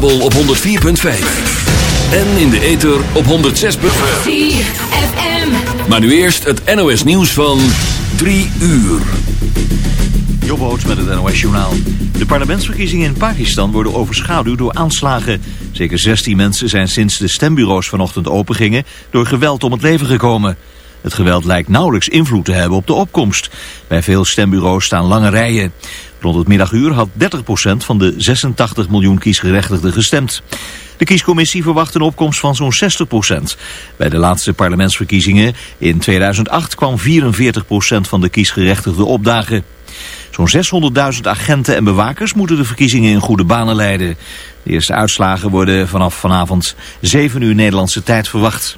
kabel op 104.5. En in de ether op 106.5. FM. Maar nu eerst het NOS nieuws van 3 uur. Jobboot met het NOS Journaal. De parlementsverkiezingen in Pakistan worden overschaduwd door aanslagen. Zeker 16 mensen zijn sinds de stembureaus vanochtend opengingen... door geweld om het leven gekomen. Het geweld lijkt nauwelijks invloed te hebben op de opkomst. Bij veel stembureaus staan lange rijen. Rond het middaguur had 30% van de 86 miljoen kiesgerechtigden gestemd. De kiescommissie verwacht een opkomst van zo'n 60%. Bij de laatste parlementsverkiezingen in 2008 kwam 44% van de kiesgerechtigden opdagen. Zo'n 600.000 agenten en bewakers moeten de verkiezingen in goede banen leiden. De eerste uitslagen worden vanaf vanavond 7 uur Nederlandse tijd verwacht.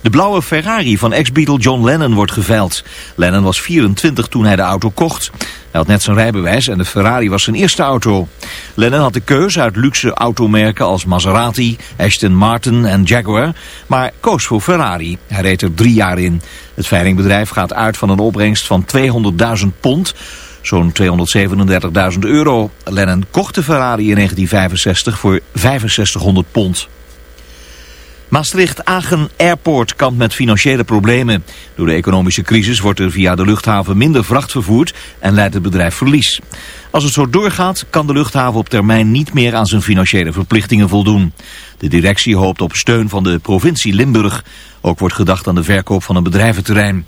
De blauwe Ferrari van ex-Beatle John Lennon wordt geveild. Lennon was 24 toen hij de auto kocht. Hij had net zijn rijbewijs en de Ferrari was zijn eerste auto. Lennon had de keuze uit luxe automerken als Maserati, Aston Martin en Jaguar, maar koos voor Ferrari. Hij reed er drie jaar in. Het veilingbedrijf gaat uit van een opbrengst van 200.000 pond, zo'n 237.000 euro. Lennon kocht de Ferrari in 1965 voor 6500 pond. Maastricht-Agen Airport kampt met financiële problemen. Door de economische crisis wordt er via de luchthaven minder vracht vervoerd en leidt het bedrijf verlies. Als het zo doorgaat kan de luchthaven op termijn niet meer aan zijn financiële verplichtingen voldoen. De directie hoopt op steun van de provincie Limburg. Ook wordt gedacht aan de verkoop van een bedrijventerrein.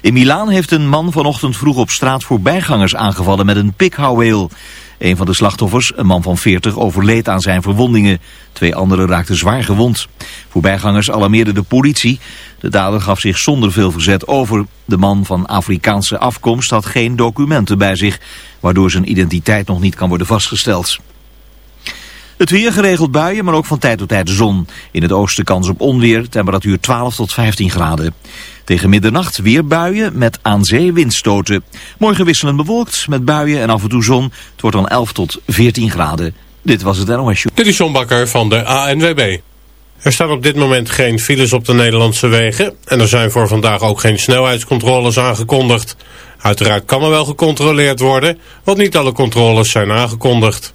In Milaan heeft een man vanochtend vroeg op straat voorbijgangers aangevallen met een pikhouweel. Een van de slachtoffers, een man van 40, overleed aan zijn verwondingen. Twee anderen raakten zwaar gewond. Voorbijgangers alarmeerden de politie. De dader gaf zich zonder veel verzet over. De man van Afrikaanse afkomst had geen documenten bij zich, waardoor zijn identiteit nog niet kan worden vastgesteld. Het weer geregeld buien, maar ook van tijd tot tijd zon. In het oosten kans op onweer, temperatuur 12 tot 15 graden. Tegen middernacht weer buien met aan zee windstoten. Morgen wisselend bewolkt met buien en af en toe zon. Het wordt dan 11 tot 14 graden. Dit was het NOS Show. Dit is John Bakker van de ANWB. Er staan op dit moment geen files op de Nederlandse wegen. En er zijn voor vandaag ook geen snelheidscontroles aangekondigd. Uiteraard kan er wel gecontroleerd worden, want niet alle controles zijn aangekondigd.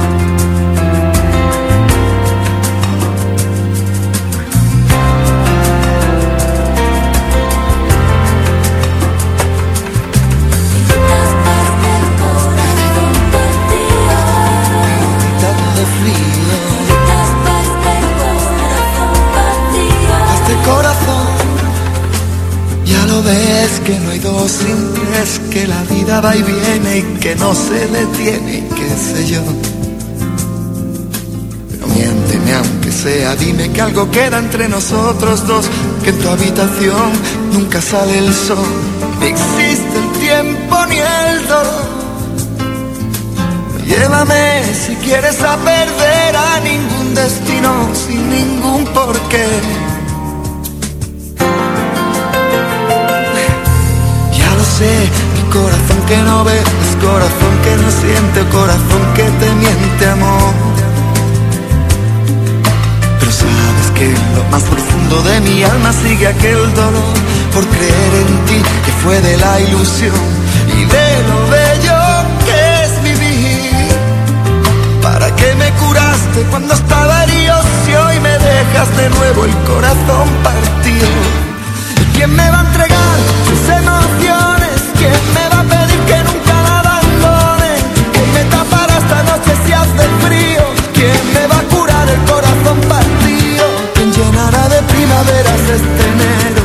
Ves que no hay dos sin tres, que la vida va y viene y que no se detiene y qué sé yo. Pero miénteme aunque sea, dime que algo queda entre nosotros dos, que en tu habitación nunca sale el sol, ni existe el tiempo ni el dolor. Llévame si quieres a perder a ningún destino sin ningún porqué. Sé, mi corazón que no ve es corazón que no siente, corazón que te miente amor. Pero sabes que en lo más profundo de mi alma sigue aquel dolor por creer en ti que fue de la ilusión y de lo bello que es vivir. ¿Para qué me curaste cuando estaba herido si hoy me dejas de nuevo el corazón partido? ¿Y quién me va a entregar sus emociones? Quién me va a pedir que nunca nadando, quién me tapará hasta los océanos del frío, quién me va a curar el corazón partido, quién llenará de primaveras este mes.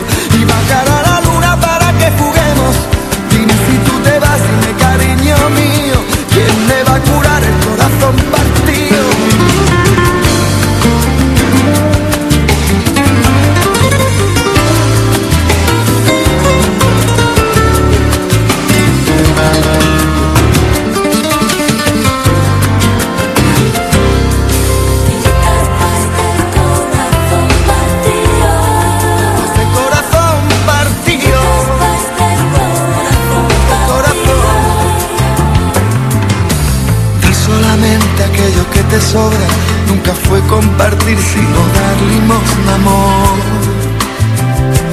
Nunca fue compartir sino dar limosna amor.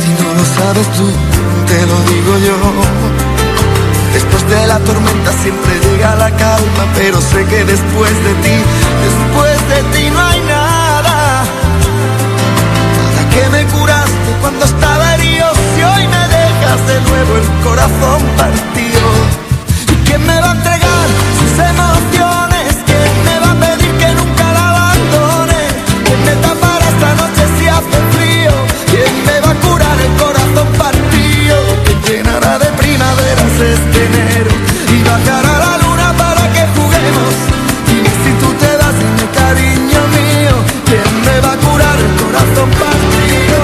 Si no lo sabes tú, te lo digo yo. Después de la tormenta siempre llega la calma, pero sé que después de ti, después de ti no hay nada. ¿Para qué me curaste cuando estaba herido si hoy me dejas de nuevo el corazón partido? ¿Y quién me va a Y bajará la luna para que juguemos. Dime si tú te das, dime cariño mío. ¿Quién me va a curar corazón partido?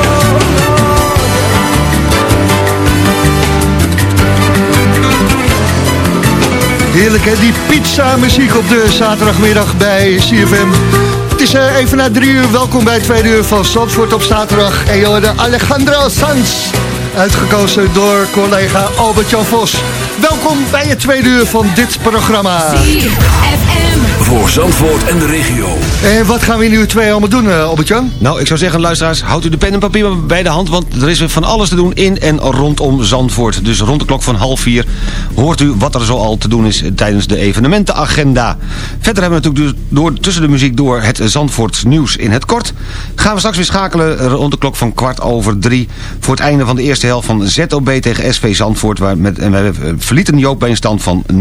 Heerlijk hè, die pizza muziek op de zaterdagmiddag bij CFM. Het is eh, even na drie uur, welkom bij het tweede uur van Zandvoort op zaterdag. En joh, de Alejandro Sanz, uitgekozen door collega Albert-Jan Vos. Welkom bij het tweede uur van dit programma. Voor Zandvoort en de regio. En wat gaan we in uur twee allemaal doen, eh, Albert-Jan? Nou, ik zou zeggen, luisteraars, houdt u de pen en papier maar bij de hand... want er is weer van alles te doen in en rondom Zandvoort. Dus rond de klok van half vier hoort u wat er zoal te doen is... tijdens de evenementenagenda. Verder hebben we natuurlijk dus door, tussen de muziek door het Zandvoorts nieuws in het kort. Gaan we straks weer schakelen rond de klok van kwart over drie... voor het einde van de eerste helft van ZOB tegen SV Zandvoort... Waar met, en wij verlieten Joop bij een stand van 0-1...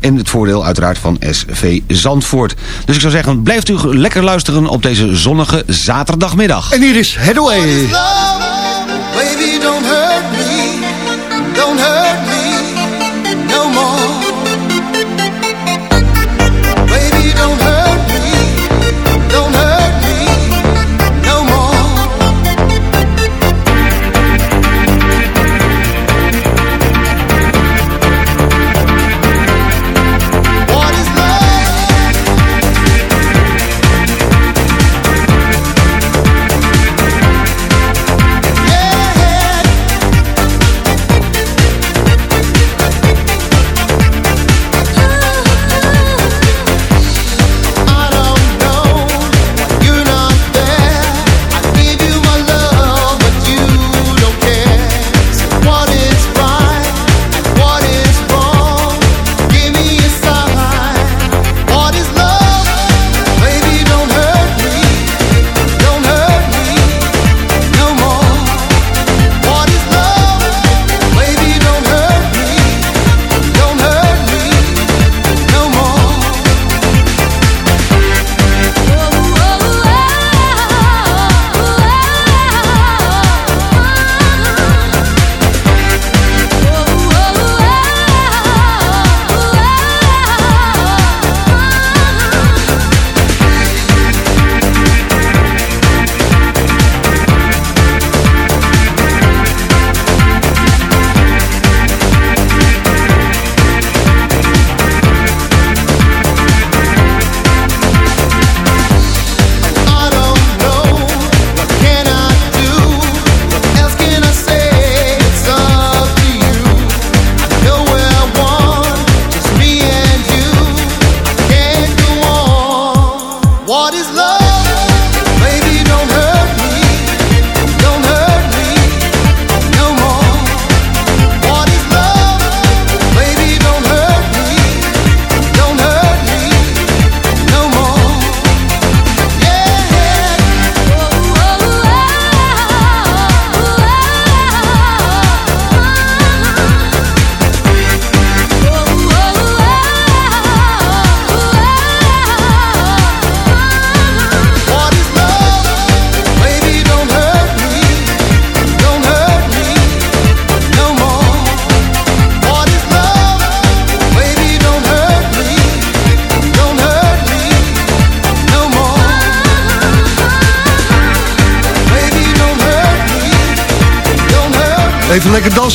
en het voordeel uiteraard van SV Zandvoort. Dus ik zou zeggen, blijft u lekker luisteren op deze zonnige zaterdagmiddag. En hier is Headway. Baby, don't hurt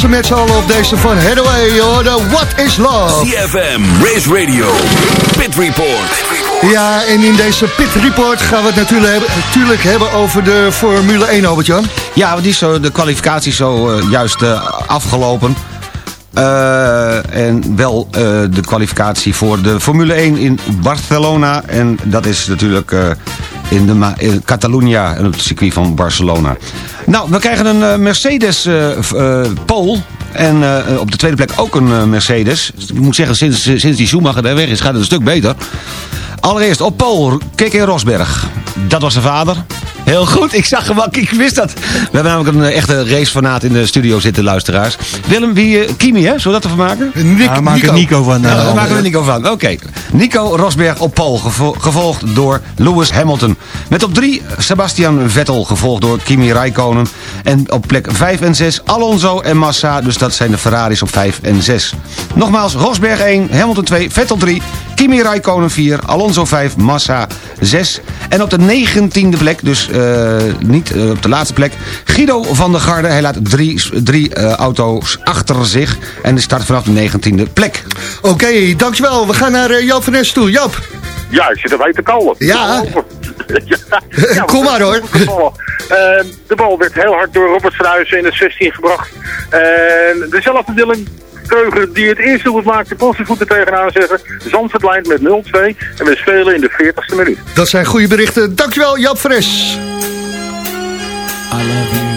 dansen met z'n allen op deze van Hathaway. Hoor, What is Love? CFM, Race Radio, Pit Report. Ja, en in deze Pit Report gaan we het natuurlijk hebben, natuurlijk hebben over de Formule 1, Albert-Jan. Ja, want die is zo, de kwalificatie is zo eh, juist eh, afgelopen. Eh, en wel eh, de kwalificatie voor de Formule 1 in Barcelona. En dat is natuurlijk eh, in, de in Catalunya, op het circuit van Barcelona. Nou, we krijgen een eh, Mercedes eh eh, pole. En op de tweede plek ook een Mercedes. Ik moet zeggen, sinds, sinds die Schumacher er weg is, gaat het een stuk beter. Allereerst op Paul, Keke Rosberg. Dat was zijn vader. Heel goed, ik zag hem al, ik wist dat. We hebben namelijk een eh, echte racefanaat in de studio zitten, luisteraars. Willem, wie, eh, Kimi, hè? Zullen we dat ervan maken? Nick, we maken Nico van, eh, Ja, daar maken we Nico van. Oké. Nico Rosberg op Paul, gevo- gevolgd door Lewis Hamilton. Met op drie Sebastian Vettel, gevolgd door Kimi Räikkönen. En op plek 5 en 6 Alonso en Massa, dus dat zijn de Ferraris op 5 en 6. Nogmaals, Rosberg 1, Hamilton 2, Vettel 3, Kimi Räikkönen 4, Alonso 5, Massa 6. En op de 19e plek, dus eh, niet eh, op de laatste plek, Guido van der Garde. Hij laat drie, drie eh, auto's achter zich en die start vanaf de 19e plek. Oké, dankjewel. We gaan naar Joop van Nes toe. Joop. Ja, ik zit erbij te kallen. Ja. ja, Kom maar, hoor. De bal werd heel hard door Robert Verhuizen in de 16 gebracht. En dezelfde Dylan Kreuger die het eerste goed maakte, kon zijn voeten tegenaan zetten. Zandvoort leidt met 0-2 en we spelen in de 40ste minuut. Dat zijn goede berichten. Dankjewel, van Nes. I love you.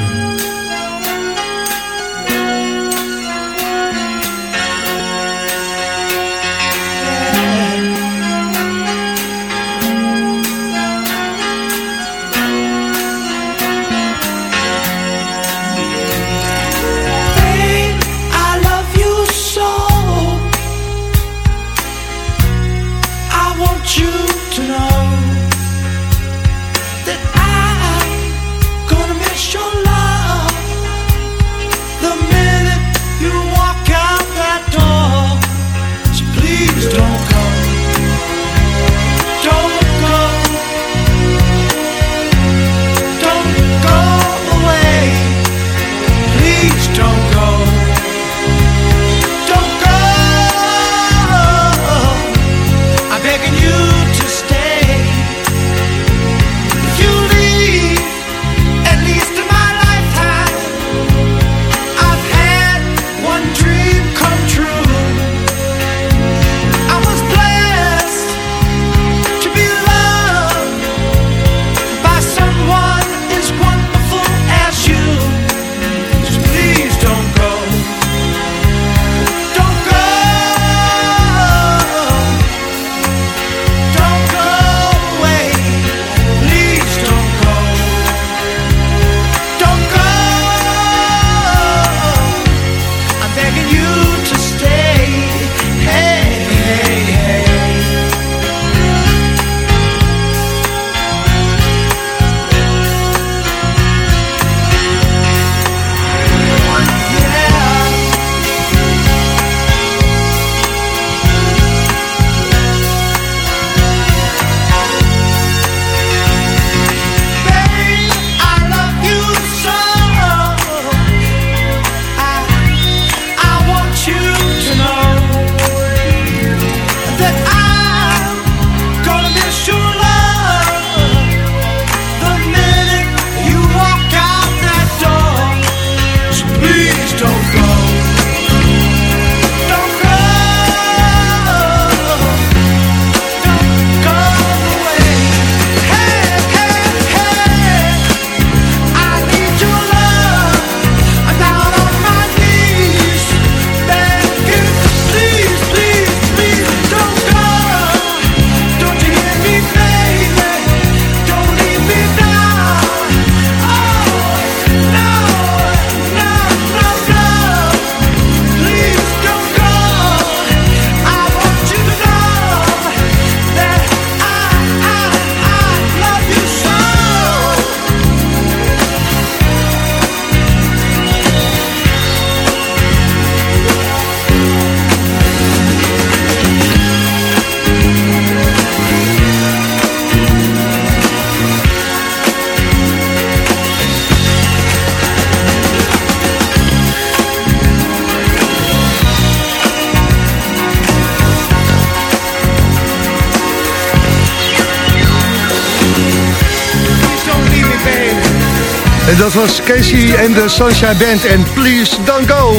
Dat was Casey en de Sunshine Band. En please don't go.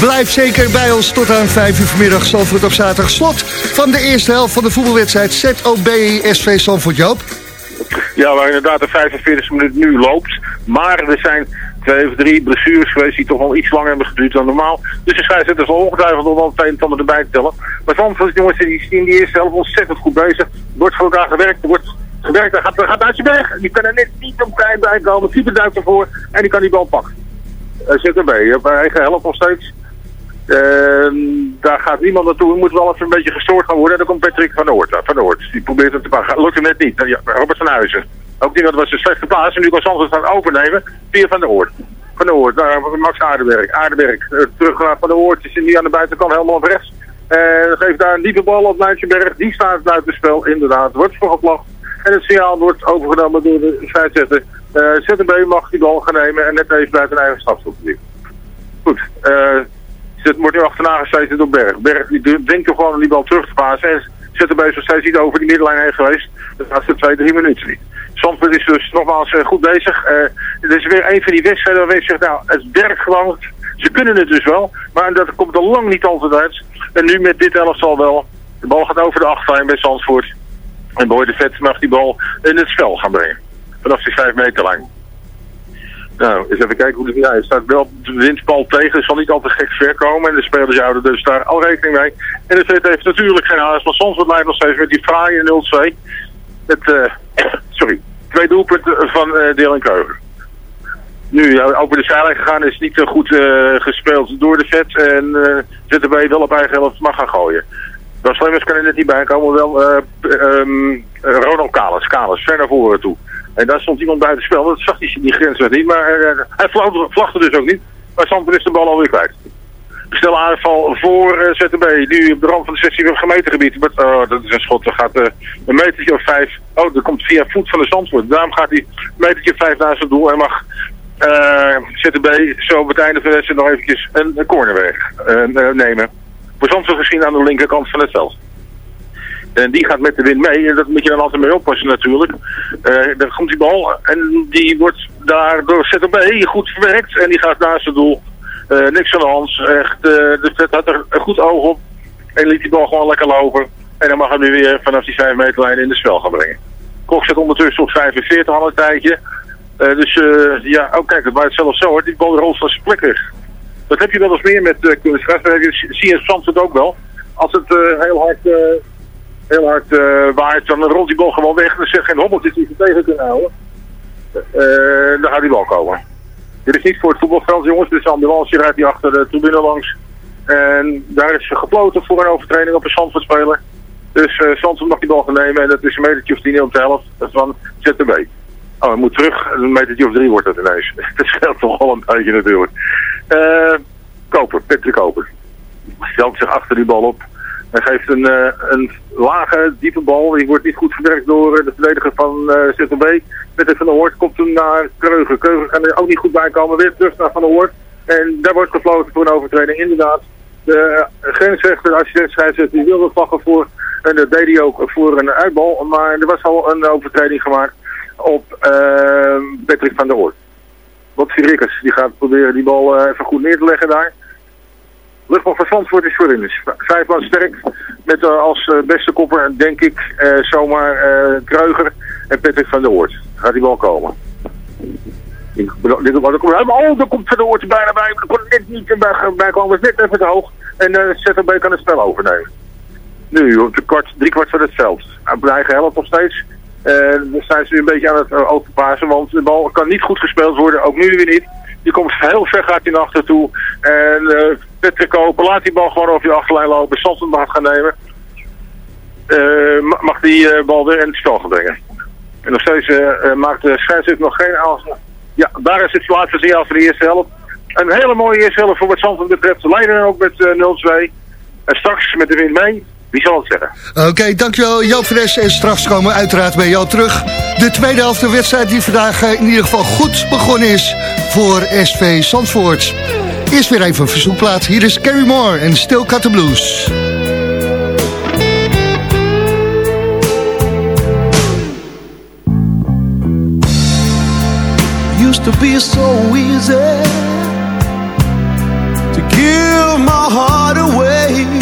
Blijf zeker bij ons tot aan 5 uur vanmiddag. Zandvoort op zaterdag. Slot van de eerste helft van de voetbalwedstrijd ZOB SV Zandvoort Joop. Ja, waar inderdaad de 45 minuut nu loopt. Maar er zijn twee of drie blessures geweest die toch wel iets langer hebben geduurd dan normaal. Dus de scheidsrechter zal ongetwijfeld nog wel het een en ander erbij tellen. Maar Zandvoort jongens, die in die eerste helft ontzettend goed bezig. Wordt voor elkaar gewerkt, er wordt gewerkt, hij gaat, gaat uit weg. Die kan er net niet op tijd bij komen. Keeper duikt ervoor en die kan die bal pakken. Uh, zit erbij, op eigen helft nog steeds. Ehm, daar gaat niemand naartoe. We moeten wel even een beetje gestoord gaan worden. En dan komt Patrick van der Hoort. Van der Hoort. Die probeert het te pakken. Lukt hem net niet. Robert van Huizen. Ook niet, dat was een slechte plaats. En nu kan Zandvoort gaan overnemen via Van der Hoort. Van der daar Max Aardenberg. Aardenberg, uh, terug naar Van der Hoort. Is nu aan de buitenkant helemaal rechts. En geeft daar een diepe bal op Nijtjeberg. Die staat buiten spel, inderdaad. Wordt voor geplacht. En het signaal wordt overgenomen door de scheidsrechter. Uh, ZNB mag die bal gaan nemen en net even buiten een eigen strafschopgebied. Goed, uh, het wordt nu achterna gezeten door Berg. Berg denkt er gewoon om die bal terug te passen. En ZNB is nog steeds niet over die middenlijn heen geweest. Gaat ze twee, drie minuten niet. Zandvoort is dus nogmaals uh, goed bezig. Uh, het is weer een van die wedstrijden waar je zegt, nou, het werkt gewoon. Ze kunnen het dus wel, maar dat komt er lang niet altijd uit. En nu met dit elftal wel. De bal gaat over de achterlijn bij Zandvoort. En Boy de Vet mag die bal in het spel gaan brengen. Vanaf die 5 meter lijn. Nou, eens even kijken hoe het ja, Er staat wel de windspal tegen. Het zal niet altijd gek ver komen. En de spelers houden dus daar al rekening mee. En de Vet heeft natuurlijk geen haast. Maar soms leidt nog steeds met die fraaie 0-2. Het, uh, sorry, twee doelpunten van uh, Dylan Keuger. Nu, over de zijlijn gegaan is niet goed uh, gespeeld door de vet. En uh, ZTB wel op eigen helft mag gaan gooien. Dat Slemmers kan er niet bij komen, wel uh, um, Ronald Kalis, Kalis, ver naar voren toe. En daar stond iemand buiten spel, dat zag hij die grens niet, maar uh, hij vlagde dus ook niet. Maar Sandberg is de bal alweer kwijt. Stel aanval voor uh, ZTB, nu op de rand van het 16 gemeentegebied. Maar, oh, dat is een schot, dat gaat een metertje of vijf. Oh, dat komt via voet van de Zandvoort. Daarom gaat hij een metertje vijf naar zijn doel en mag ZTB zo op het einde van de wedstrijd nog eventjes een, een corner weg nemen Zandvoort gezien aan de linkerkant van het veld. En die gaat met de wind mee. En dat moet je dan altijd mee oppassen natuurlijk. Uh, dan komt die bal en die wordt daar door ZB goed verwerkt. En die gaat naast het doel. Uh, niks aan de hand. Echt, uh, de vet had er een goed oog op. En liet die bal gewoon lekker lopen. En dan mag hij nu weer vanaf die 5 meterlijn in de spel gaan brengen. Kok zit ondertussen op 45 al een tijdje. dus ja, oh kijk, het waait zelfs zo hoor. Die bal rolt van zijn. Dat heb je wel eens meer met uh, kunstgras. Dat zie je in Zandvoort ook wel. Als het uh, heel hard, uh, heel hard waait, dan rolt die bal gewoon weg. Dan zegt geen hobbeltjes die ze tegen kunnen houden. dan gaat die bal komen. Dit is niet voor het voetbalveld, jongens. Dit is een ambulance rijdt hier achter de tribune langs. En daar is gefloten voor een overtreding op een Zandvoortspeler. Dus uh, Zandvoort mag die bal gaan nemen. En dat is een metertje of tien op de helft. Van ZTB. Oh, hij moet terug. Een metertje of drie wordt dat ineens. dat scheelt toch wel een beetje natuurlijk. Uh, Koper, Patrick Koper. Stelt zich achter die bal op. Hij geeft een, uh, een lage, diepe bal. Die wordt niet goed verwerkt door de verdediger van uh, ZTB. Met Van der Hoort komt hem naar Kreuger. Kreuger kan er ook niet goed bij komen. Weer terug naar Van der Hoort. En daar wordt gefloten voor een overtreding. Inderdaad, de grensrechter, de assistent die wilde vlaggen voor. En dat deed hij ook voor een uitbal. Maar er was al een overtreding gemaakt op uh, Patrick van der Hoort. Wat Rikkers, die gaat proberen die bal uh, even goed neer te leggen daar. Luchtmacht van Zandvoort is voorin. Dus vijf man sterk. Met uh, als uh, beste kopper, denk ik, zomaar Kreuger en Patrick van der Hoort. Gaat die bal komen. Oh, daar komt Van der Hoort bijna bij. Er kon net niet bij, bij komen. Is net even te hoog. En uh, ZTB kan het spel overnemen. Nu, op de kwart, drie kwart van het veld. Aan de helft nog steeds. Uh, dan zijn ze nu een beetje aan het uh, overpassen, want de bal kan niet goed gespeeld worden, ook nu weer niet. Die komt heel ver, gaat hij naar achter toe. En uh, Koper laat die bal gewoon over je achterlijn lopen, Santos mag gaan nemen. mag die bal weer in het spel gaan brengen. En nog steeds maakt de scheidsrechter nog geen aanslag. Ja, daar is het laatste signaal voor de eerste helft. Een hele mooie eerste helft voor wat Santos betreft. Leiden ook met 0-2. En straks met de wind mee. Wie zal het zeggen? Oké, okay, dankjewel Joop Fres. En straks komen we uiteraard bij jou terug. De tweede helft de wedstrijd die vandaag in ieder geval goed begonnen is voor SV Zandvoort. Eerst weer even een verzoekplaat. Hier is Carrie Moore en Still Cut the Blues. You Used to be so easy to give my heart away.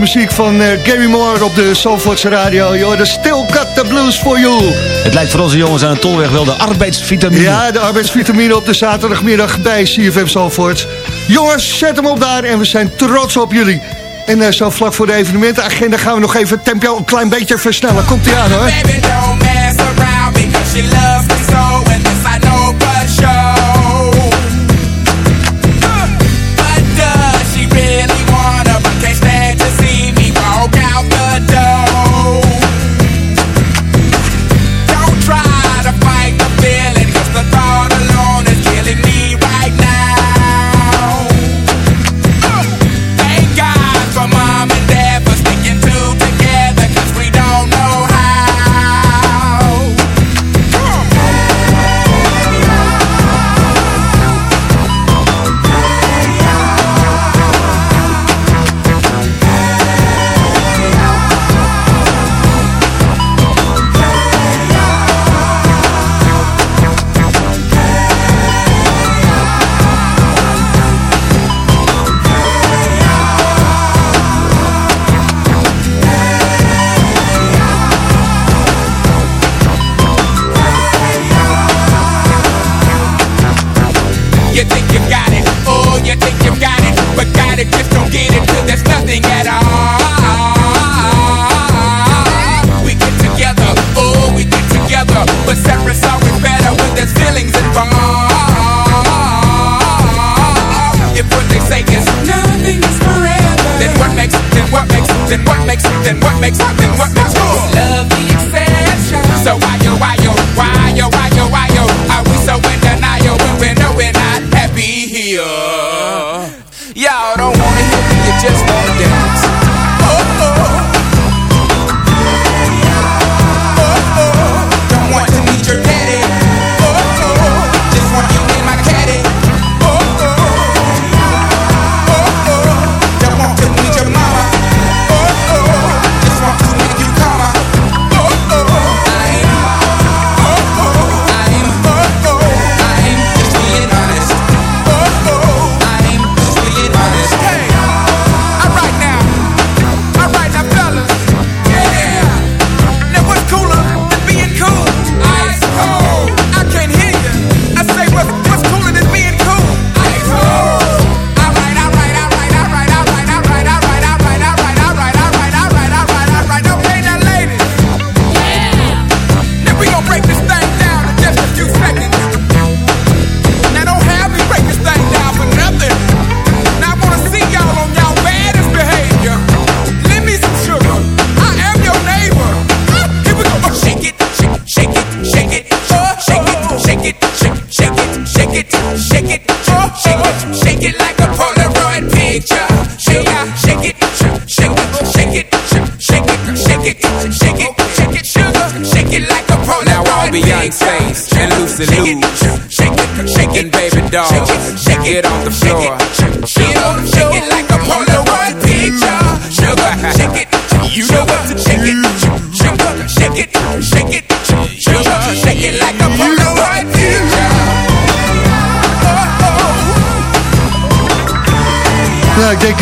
Muziek van eh, Gary Moore op de Zandvoortse radio. Joh, de Still Cut the Blues for You. Het lijkt voor onze jongens aan de tolweg wel de arbeidsvitamine. Ja, de arbeidsvitamine op de zaterdagmiddag bij CFM Zandvoort. Jongens, zet hem op daar en we zijn trots op jullie. En eh, zo vlak voor de evenementenagenda gaan we nog even het tempo een klein beetje versnellen. Komt ie aan hoor.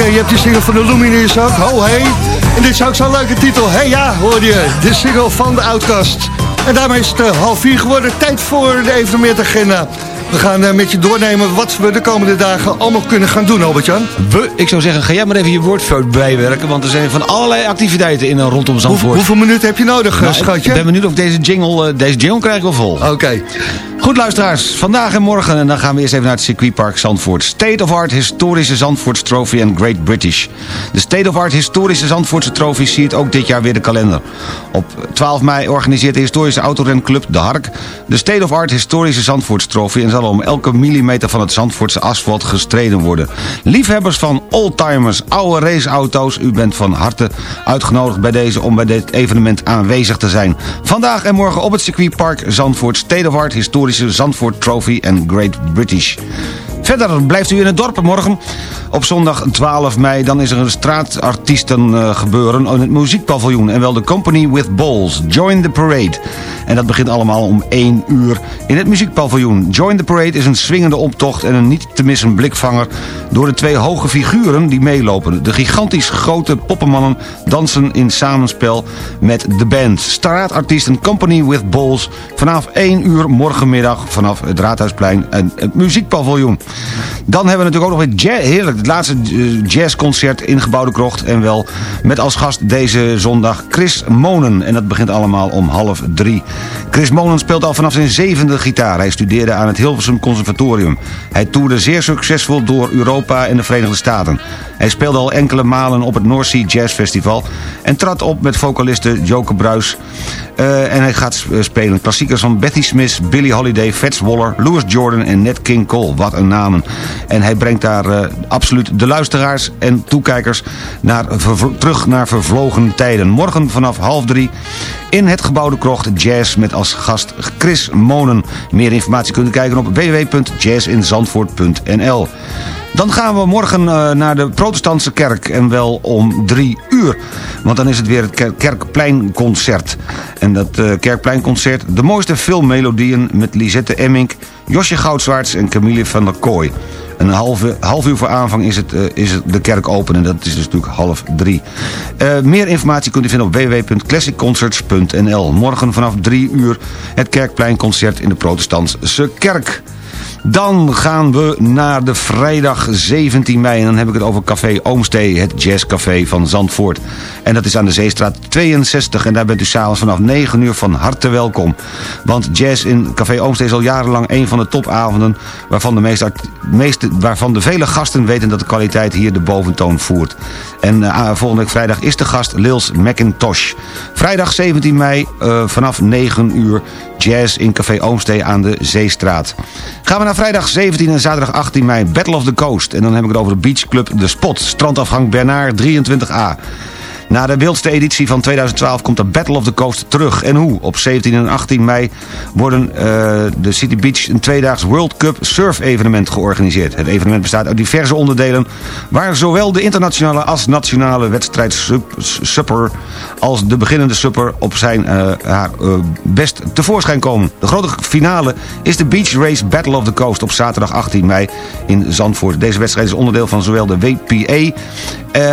Je hebt die single van de Lumineers ook. Ho, hey. En dit is ook zo'n leuke titel. Hey ja, hoor je. De single van de Outcast. En daarmee is het eh, half vier geworden. Tijd voor de evenementagenda. We gaan eh, met je doornemen wat we de komende dagen allemaal kunnen gaan doen, Albert-Jan. We, ik zou zeggen, ga jij maar even je woordfout bijwerken... want er zijn van allerlei activiteiten in en rondom Zandvoort. hoeveel minuten heb je nodig, eh, Nou, schatje? Ik ben benieuwd of deze jingle, eh, deze jingle krijg ik wel vol. Oké. Goed luisteraars, vandaag en morgen en dan gaan we eerst even naar het circuitpark Zandvoort. State of Art Historische Zandvoorts Trophy en Great British. De State of Art Historische Zandvoortse Trophy siert ook dit jaar weer de kalender. Op 12 mei organiseert de historische autorenclub De Hark... de State of Art Historische Zandvoorts Trophy... en zal om elke millimeter van het Zandvoortse asfalt gestreden worden. Liefhebbers van oldtimers, oude raceauto's... u bent van harte uitgenodigd bij deze om bij dit evenement aanwezig te zijn. Vandaag en morgen op het circuitpark Zandvoort... State of Art Historische Zandvoort Trophy en Great British. Verder blijft u in het dorp morgen. Op zondag 12 mei dan is er een straatartiesten eh, gebeuren in het muziekpaviljoen. En wel de Company with Balls. Join the Parade. En dat begint allemaal om 1 uur in het muziekpaviljoen. Join the Parade is een swingende optocht en een niet te missen blikvanger... door de twee hoge figuren die meelopen. De gigantisch grote poppenmannen dansen in samenspel met de band. Straatartiesten Company with Balls vanaf 1 uur morgenmiddag vanaf het Raadhuisplein en het muziekpaviljoen. Dan hebben we natuurlijk ook nog weer heerlijk, het laatste eh, jazzconcert in Gebouwde Krocht. En wel met als gast deze zondag Chris Monen. En dat begint allemaal om half drie. Chris Monen speelt al vanaf zijn zevende gitaar. Hij studeerde aan het Hilversum Conservatorium. Hij toerde zeer succesvol door Europa en de Verenigde Staten. Hij speelde al enkele malen op het North Sea Jazz Festival... en trad op met vocaliste Joke Bruis. Eh, en hij gaat eh, spelen klassiekers van Betty Smith, Billie Holiday, Fats Waller... Louis Jordan en Nat King Cole. Wat een En hij brengt daar eh, absoluut de luisteraars en toekijkers... Naar, terug naar vervlogen tijden. Morgen vanaf half drie in het gebouwde krocht Jazz... met als gast Chris Monen. Meer informatie kunt u kijken op www.jazzinzandvoort.nl dan gaan we morgen eh, naar de protestantse kerk en wel om drie uur. Want dan is het weer het Ker- Kerkpleinconcert. En dat eh, Kerkpleinconcert, de mooiste filmmelodieën met Lisette Emmink, Josje Goudswaarts en Camille van der Kooi. Een half uur voor aanvang is, het, eh, is de kerk open en dat is dus natuurlijk half drie. Meer informatie kunt u vinden op www.classicconcerts.nl. Morgen vanaf drie uur het Kerkpleinconcert in de protestantse kerk. Dan gaan we naar de vrijdag 17 mei. En dan heb ik het over Café Oomstee, het jazzcafé van Zandvoort. En dat is aan de Zeestraat 62. En daar bent u s'avonds vanaf 9 uur van harte welkom. Want jazz in Café Oomstee is al jarenlang een van de topavonden... waarvan de, meeste, waarvan de vele gasten weten dat de kwaliteit hier de boventoon voert. En eh, volgende week vrijdag is de gast Lils McIntosh. Vrijdag 17 mei eh, vanaf 9 uur jazz in Café Oomstee aan de Zeestraat. Gaan we naar vrijdag 17 en zaterdag 18 mei Battle of the Coast. En dan heb ik het over de Beach Club De Spot, strandafgang Bernard 23A. Na de wildste editie van 2012 komt de Battle of the Coast terug. En hoe? Op 17 en 18 mei worden eh, de City Beach een tweedaags World Cup surf evenement georganiseerd. Het evenement bestaat uit diverse onderdelen... waar zowel de internationale als nationale wedstrijd sup- supper... als de beginnende supper op zijn eh, haar eh, best tevoorschijn komen. De grote finale is de Beach Race Battle of the Coast op zaterdag 18 mei in Zandvoort. Deze wedstrijd is onderdeel van zowel de WPA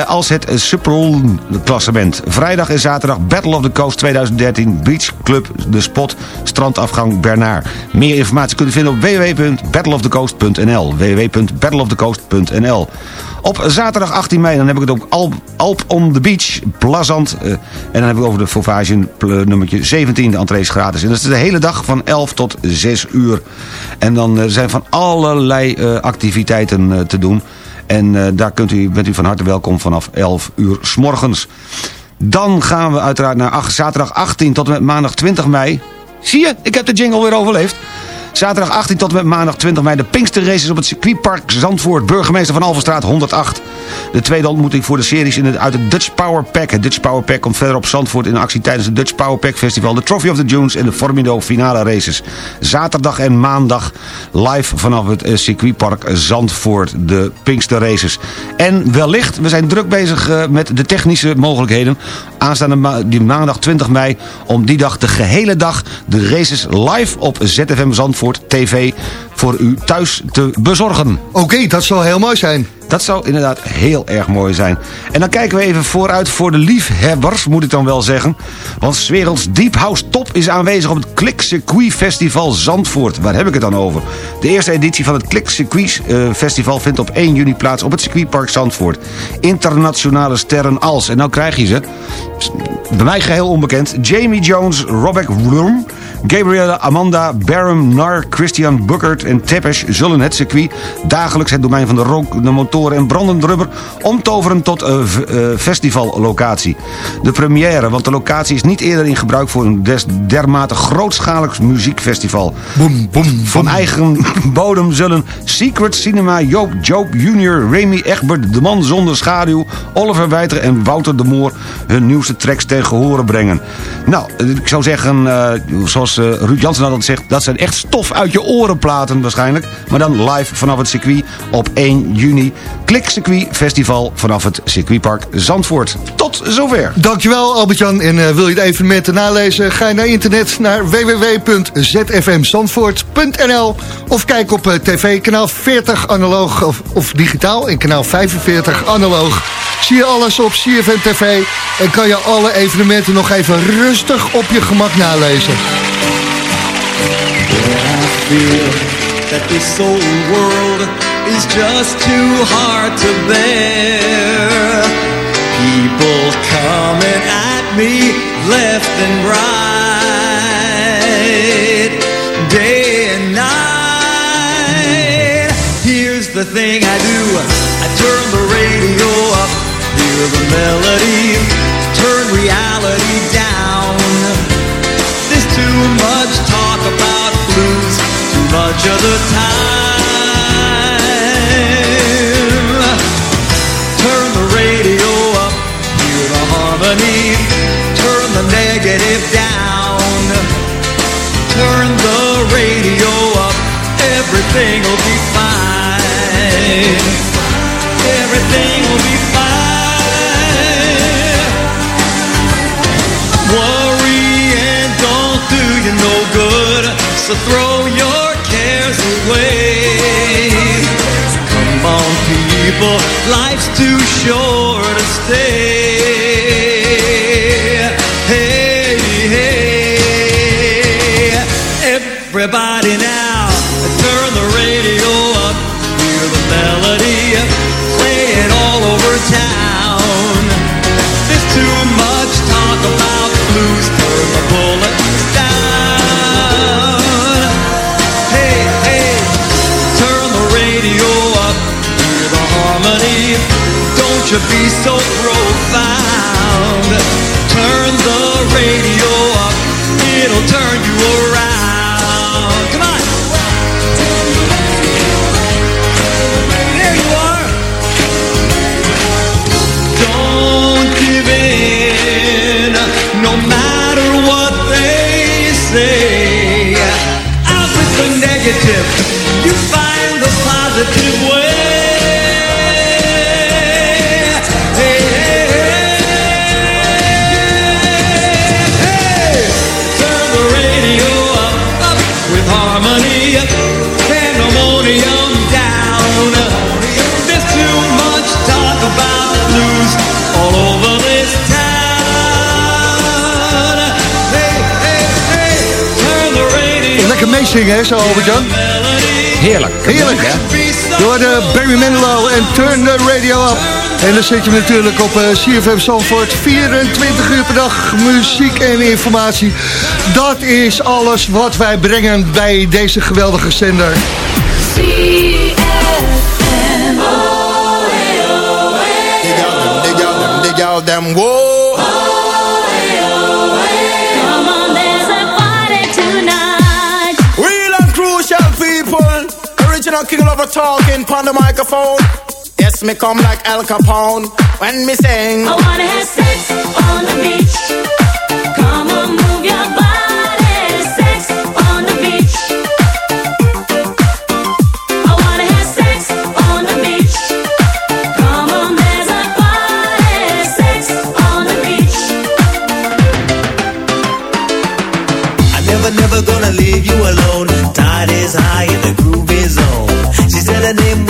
als het Supperl klassement. Vrijdag en zaterdag Battle of the Coast 2013 Beach Club De Spot strandafgang Bernard. Meer informatie kunt u vinden op www.battleofthecoast.nl www.battleofthecoast.nl Op zaterdag 18 mei dan heb ik het op Alp, on the Beach, Plazant. eh, en dan heb ik het over de Fauvage pl- nummertje 17. De entree is gratis. En dat is de hele dag van 11 tot 6 uur. En dan eh, zijn van allerlei eh, activiteiten eh, te doen. En eh, daar kunt u, bent u van harte welkom vanaf 11 uur s morgens. Dan gaan we uiteraard naar zaterdag 18 tot en met maandag 20 mei. Zie je, ik heb de jingle weer overleefd. Zaterdag 18 tot en met maandag 20 mei de Pinkster Races op het circuitpark Zandvoort. Burgemeester van Alverstraat 108. De tweede ontmoeting voor de series in het, uit het Dutch Power Pack. Het Dutch Power Pack komt verder op Zandvoort in actie tijdens het Dutch Power Pack Festival. De Trophy of the Dunes en de Formido finale races. Zaterdag en maandag live vanaf het eh, circuitpark Zandvoort. De Pinkster Races. En wellicht, we zijn druk bezig eh, met de technische mogelijkheden. Aanstaande die maandag 20 mei om die dag de gehele dag de races live op ZFM Zandvoort TV voor u thuis te bezorgen. Oké, dat zal heel mooi zijn. Dat zou inderdaad heel erg mooi zijn. En dan kijken we even vooruit voor de liefhebbers, moet ik dan wel zeggen. Want 's werelds Deep House Top is aanwezig op het Klik Circuit Festival Zandvoort. Waar heb ik het dan over? De eerste editie van het Klik Circuit eh, Festival vindt op 1 juni plaats op het circuitpark Zandvoort. Internationale sterren als, en nou krijg je ze, bij mij geheel onbekend, Jamie Jones, Robert Wurm, Gabriella Amanda, Barum, Nar, Christian Buckert en Tepesh zullen het circuit dagelijks het domein van de rook, de motoren en brandend rubber omtoveren tot een eh, festivallocatie. De première, want de locatie is niet eerder in gebruik voor een des dermate grootschalig muziekfestival. Boom, boom, Van eigen bodem zullen Secret Cinema, Joop Joop Jr., Remy Egbert, De Man Zonder Schaduw, Oliver Wijter en Wouter de Moor hun nieuwste tracks ten gehore brengen. Nou, ik zou zeggen, eh, zoals eh, Ruud Jansen altijd zegt, dat zijn echt stof uit je oren platen waarschijnlijk. Maar dan live vanaf het circuit op 1 juni. Klik Circuit Festival vanaf het circuitpark Zandvoort. Tot zover. Dankjewel Albert-Jan. En eh, wil je de evenementen nalezen? Ga je naar internet naar www.zfmzandvoort.nl Of kijk op eh, tv kanaal 40 analoog of, of digitaal en kanaal 45 analoog. Zie je alles op CFM TV en kan je alle evenementen nog even rustig op je gemak nalezen. Feel that this old world is just too hard to bear. People coming at me left and right, day and night. Here's the thing I do I turn the radio up, hear the melody, turn reality down. There's too much everything will be fine. Everything will be fine. Worry and don't do you no good. So throw your cares away. Come on, people, life's too short to stay. Hey, hey, everybody to be so profound. Turn the radio up, it'll turn you around. Come on. There you are. Don't give in, no matter what they say. Out with the negative, you find the positive way. Hè, zo Albert-Jan? Heerlijk. Heerlijk. Door de Barry Manilow en Turn the Radio Up. En dan zet je hem natuurlijk op eh, CFM Zandvoort. 24 uur per dag muziek en informatie. Dat is alles wat wij brengen bij deze geweldige zender. Dig Original king lover talking on the microphone. Yes, me come like Al Capone when me sing. I wanna have sex on the beach. Come on, move your body. Sex on the beach. I wanna have sex on the beach. Come on, there's a party. Sex on the beach. I'm never, never gonna leave you alone.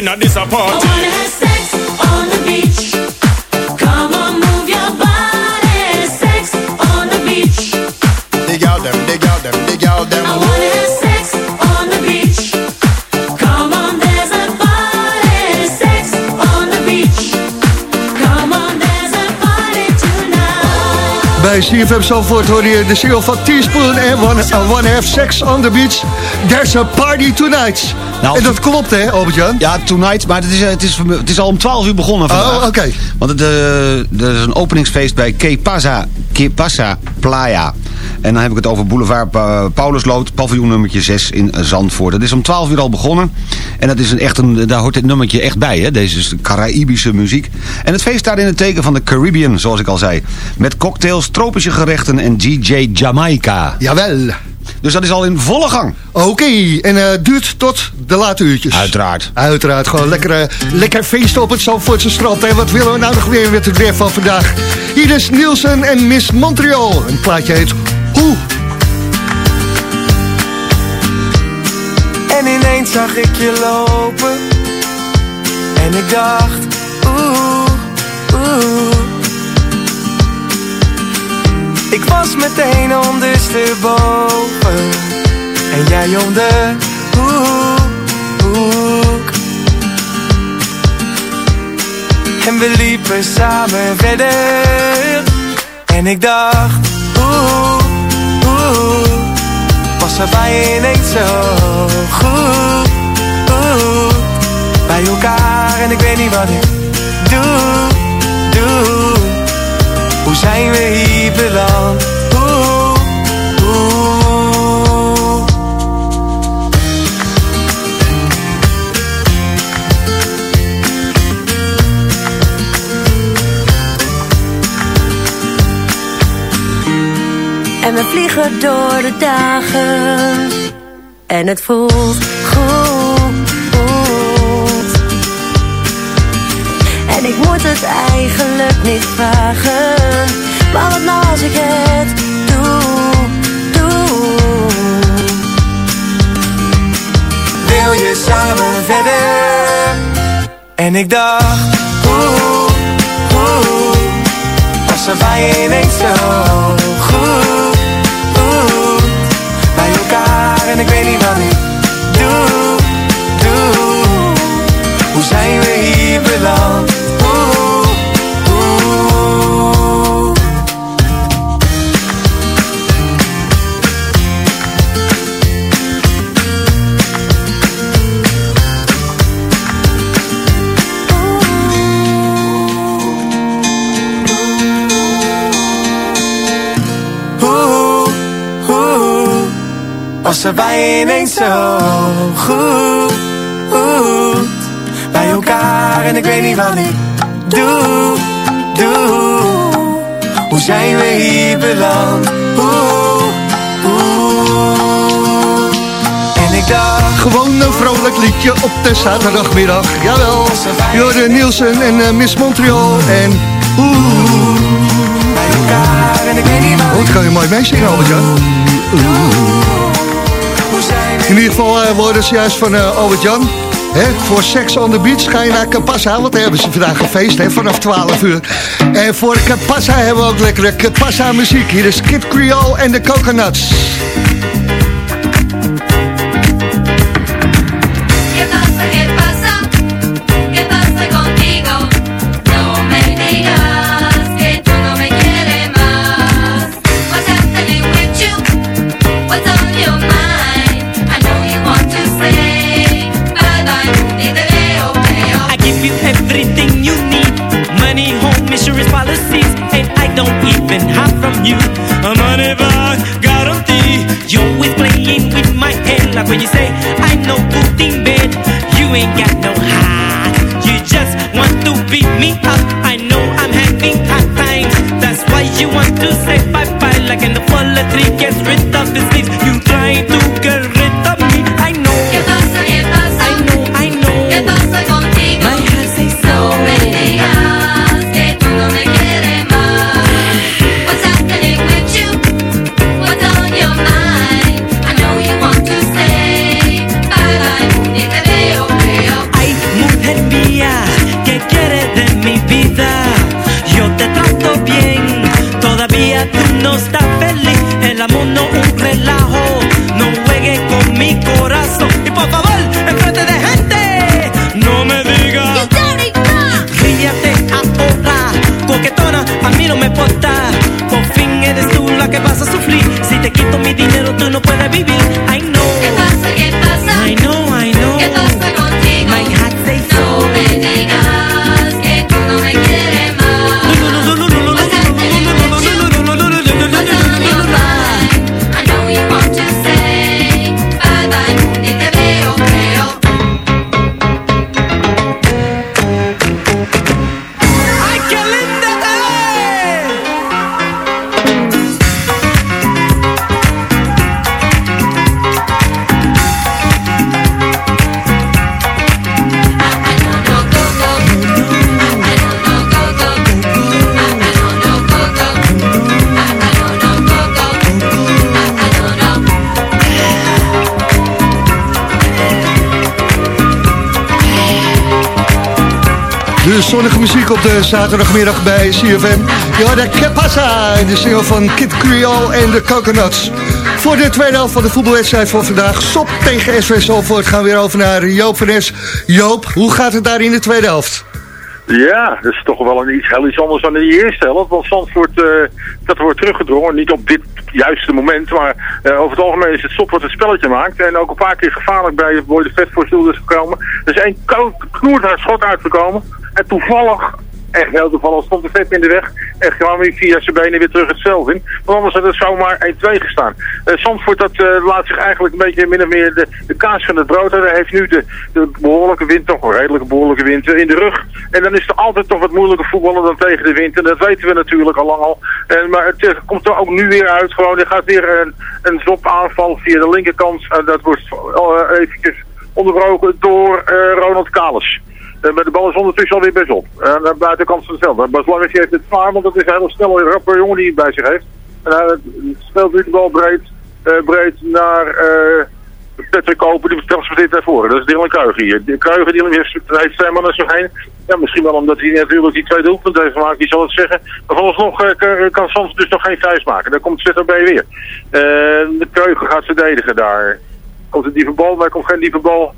the lover inna this a Bij CFM Zandvoort hoor je de single van Teaspoon en One, uh, One Have Sex on the Beach. There's a party tonight. Nou, en dat klopt hè, Albert-Jan? Ja, tonight, maar het is, eh, het, is, het is al om 12 uur begonnen vandaag. Oh, oké. Want het, eh, er is een openingsfeest bij Que Pasa, Que Pasa Playa. En dan heb ik het over boulevard Pa- Paulusloot, paviljoen nummertje 6 in Zandvoort. Het is om 12 uur al begonnen. En dat is een echt een, daar hoort dit nummertje echt bij, hè? Deze is de Caraïbische muziek. En het feest staat in het teken van de Caribbean, zoals ik al zei. Met cocktails, tropische gerechten en DJ Jamaica. Jawel. Dus dat is al in volle gang. Oké, en eh, duurt tot de late uurtjes. Uiteraard. Uiteraard, gewoon lekker, eh, lekker feesten op het Zandvoortse strand. Hè. Wat willen we nou nog weer met het weer van vandaag? Hier is Nielsen en Miss Montreal. Een plaatje heet Hoe. En ineens zag ik je lopen En ik dacht meteen ondersteboven. En jij om de hoek, En we liepen samen verder. En ik dacht Oeh, oeh. Was er bij ineens zo goed, goed Bij elkaar en ik weet niet wat ik doe, doe. Hoe zijn we hier beland? En we vliegen door de dagen. En het voelt goed. En ik moet het eigenlijk niet vragen. Maar wat nou als ik het En ik dacht, hoe, hoe Was er bij ineens zo goed, goed Bij elkaar en ik weet niet wat ik doe, doe. Hoe zijn we hier beland? Was er bij ineens zo goed, Bij elkaar en ik weet niet wat ik doe, doe Hoe zijn we hier beland? Hoe, hoe En ik dacht Gewoon een vrolijk liedje op de zaterdagmiddag. Jawel. Jorde Nielsen en eh, Miss Montreal. En oeh. en ik weet niet wat dat kan je mooi meezingen, Albert Jan. In ieder geval uh, worden ze juist van uh, Albert Jan. Voor Sex on the Beach ga je naar Capassa, want daar hebben ze vandaag een feest hè, vanaf 12 uur. En voor Capassa hebben we ook lekkere Capassa muziek. Hier is Kid Creole en de Coconuts. Even hide from you. A money back guarantee. You always playing with my head. Like when you say I know good in bed You ain't got no heart. You just want to beat me up. I know I'm having hard times. That's why you want to say bye-bye. Like in the fall a tree gets rid of the leaves You try to vas a sufrir. Si te quito mi dinero, tú no puedes vivir. I know. Zonnige muziek op de zaterdagmiddag bij CFM. Ja, de Pasa, de single van Kid Creole en de Coconuts. Voor de tweede helft van de voetbalwedstrijd van vandaag, Sop tegen SV Zalvoort, gaan we weer over naar Joop van Es. Joop, hoe gaat het daar in de tweede helft? Ja, dat is toch wel een iets, heel iets anders dan in de eerste helft. Want Zandvoort, eh, dat wordt teruggedrongen. Niet op dit juiste moment, maar eh, over het algemeen is het stop wat het spelletje maakt. En ook een paar keer gevaarlijk bij de Vet voor is gekomen. Er is één knoerhard schot uitgekomen. En toevallig, echt heel toevallig, stond de Vet in de weg. En gewoon weer via zijn benen weer terug het veld in. Want anders had het zomaar 1-2 gestaan. Uh, Zandvoort dat, eh, laat zich eigenlijk een beetje min of meer de, de kaas van het brood. Hij heeft nu de, de behoorlijke wind, toch een redelijke behoorlijke wind in de rug. En dan is er altijd toch wat moeilijker voetballen dan tegen de wind. En dat weten we natuurlijk al lang al. En, maar het eh, komt er ook nu weer uit. Gewoon, er gaat weer een, een aanval via de linkerkant. En dat wordt eventjes onderbroken door Ronald Kalis. Uh, maar de bal is ondertussen alweer best op. En de buitenkant van het veld. Bas Lange heeft het zwaar, want dat is een hele snelle, rappe jongen die het bij zich heeft. En hij speelt nu de bal breed, uh, breed naar uh, Patrick Koper, die transporteert naar voren. Dat is Dylan Kruiger hier. De Kruiger die heeft, heeft zijn man naar zich heen. Ja, misschien wel omdat hij natuurlijk die twee doelpunten heeft gemaakt, die zal het zeggen. Maar volgens uh, kan Sans dus nog geen thuis maken. Dan komt ZOB weer. de Kruiger gaat verdedigen daar. Komt een diepe bal, maar komt geen diepe bal.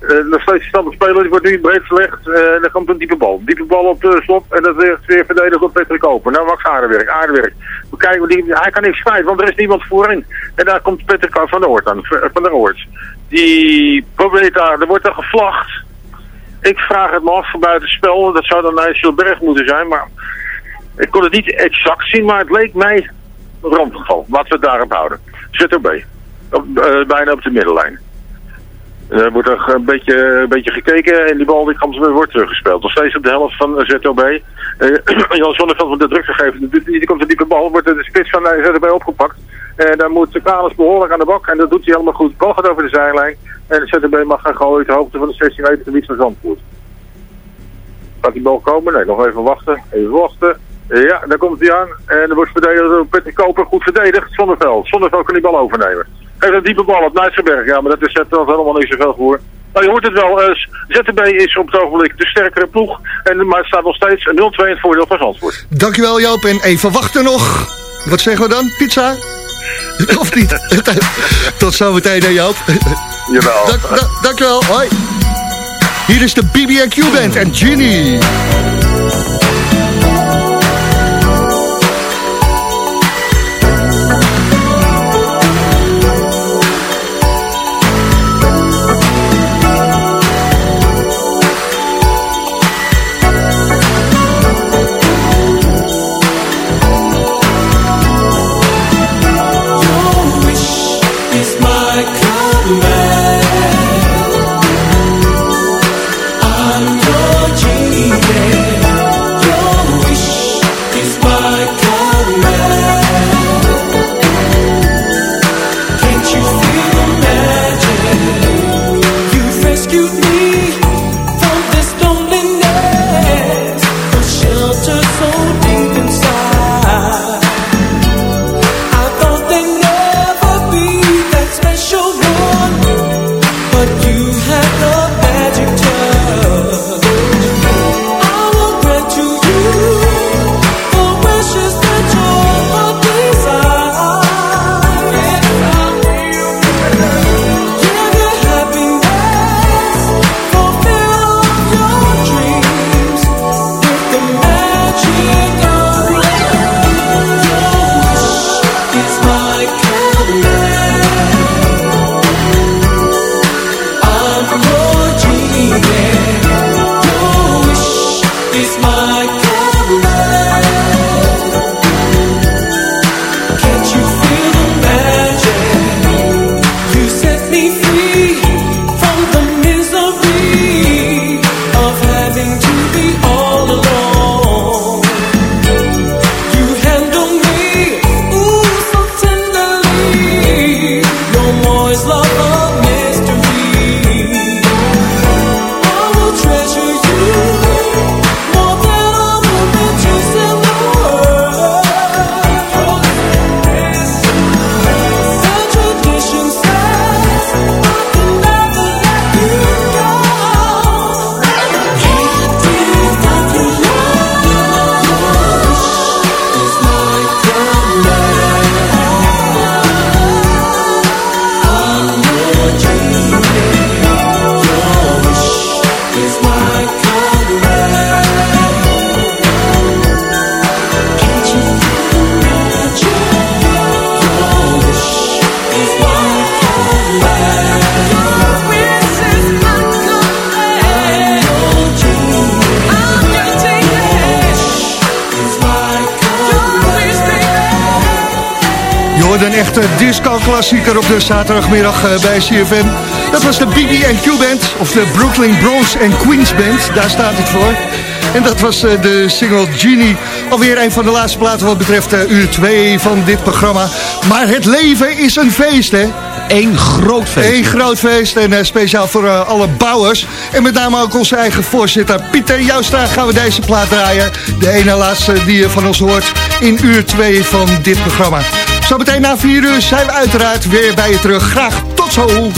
Uh, nog steeds speler, die wordt nu breed verlegd. Uh, dan komt een diepe bal. Diepe bal op de slot en dat weer, weer verdedigd door Patrick Koper. Nou, Max Aardewerk, Aardewerk. We kijken, hij kan niks kwijt, want er is niemand voorin. En daar komt Patrick van der Oort aan, van der Oort. Die probeert daar, er wordt er gevlacht. Ik vraag het me af voor buitenspel, dat zou dan naar Berg moeten zijn, maar ik kon het niet exact zien, maar het leek mij een randgeval. Laten we het daarop houden. ZOB, op, uh, bijna op de middenlijn. Er wordt er een beetje, een beetje gekeken en die bal die komt, wordt teruggespeeld. Nog steeds op de helft van ZOB. Uh, Jan Zonneveld van de druk gegeven. Die komt een diepe bal, wordt de spits van ZOB opgepakt. En dan moet Kalis behoorlijk aan de bak en dat doet hij helemaal goed. De bal gaat over de zijlijn en ZOB mag gaan gooien de hoogte van de 16 meter gebied van Zandvoort. Gaat die bal komen? Nee, nog even wachten. Even wachten. Ja, daar komt hij aan. En er wordt verdedigd door Petter Koper goed verdedigd. Zonneveld. Zonneveld kan die bal overnemen. Heeft een diepe bal op Nijtsenberg. Ja, maar dat is het helemaal niet zoveel voor. Nou, je hoort het wel. Uh, ZTB is op het ogenblik de sterkere ploeg. En, maar het staat nog steeds 0-2 in het voordeel van Zandvoort. Dankjewel Joop. En even wachten nog. Wat zeggen we dan? Pizza? of niet? Tot zometeen, hè Joop. Jawel. Dank, da, dankjewel. Hoi. Hier is de BB&Q Band en Genie. klassieker op de zaterdagmiddag eh, bij CFM. Dat was de BB&Q Band, of de Brooklyn Bros and Queens Band. Daar staat het voor. En dat was eh, de single Genie. Alweer een van de laatste platen wat betreft eh, uur 2 van dit programma. Maar het leven is een feest, hè? Een groot feest. Een groot feest en speciaal voor alle bouwers. En met name ook onze eigen voorzitter Pieter Joustra gaan we deze plaat draaien. De ene laatste die je van ons hoort in uur 2 van dit programma. Zo, meteen na 4 uur zijn we uiteraard weer bij je terug. Graag tot zo!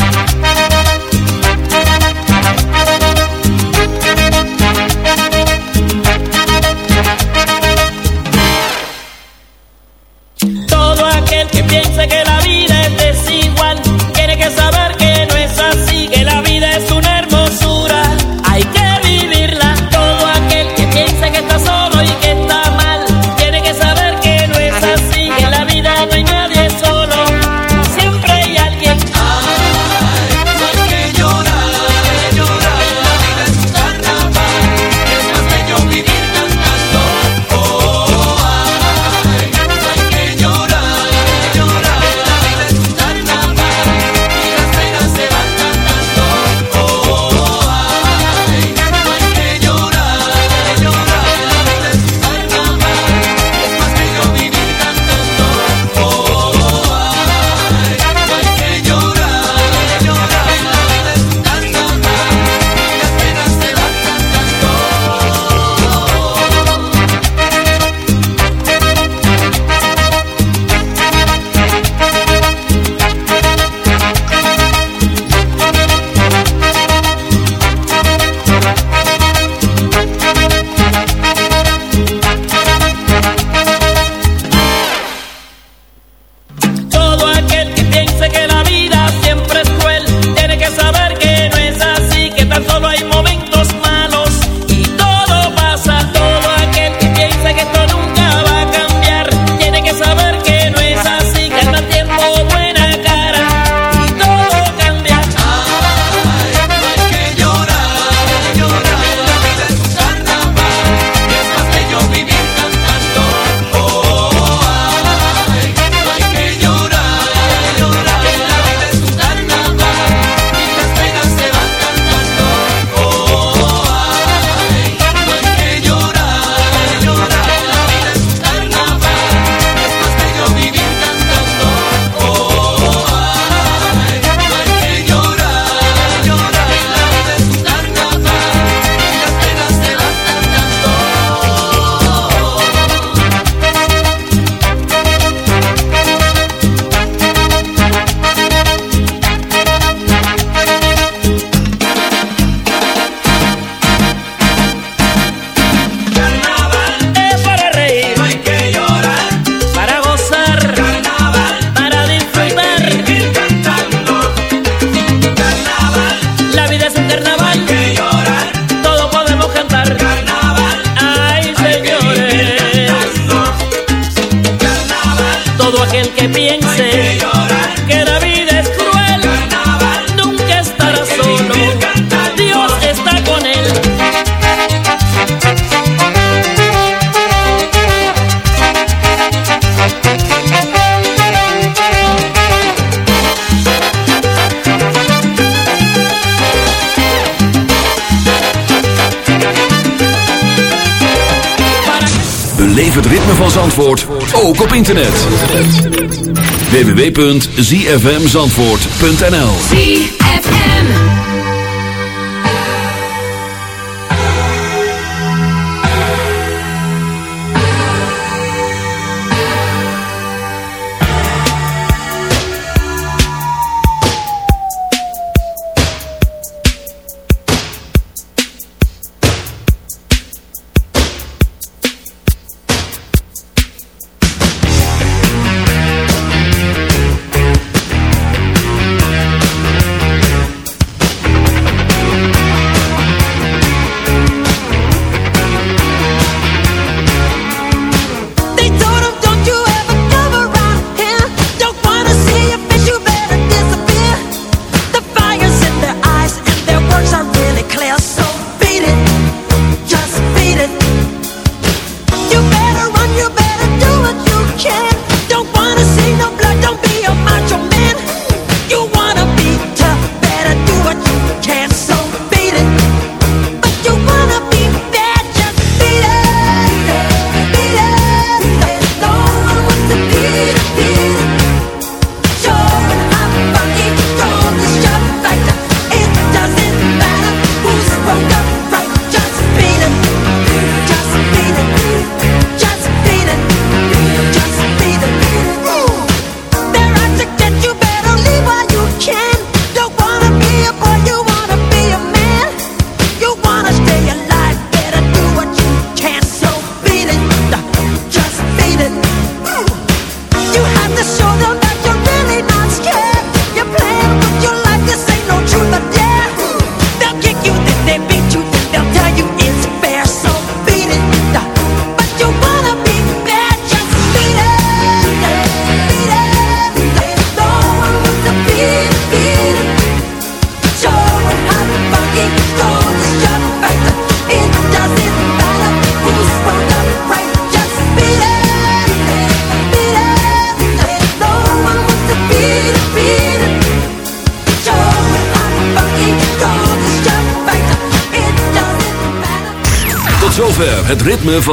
www.zfmzandvoort.nl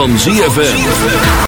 van ZFM.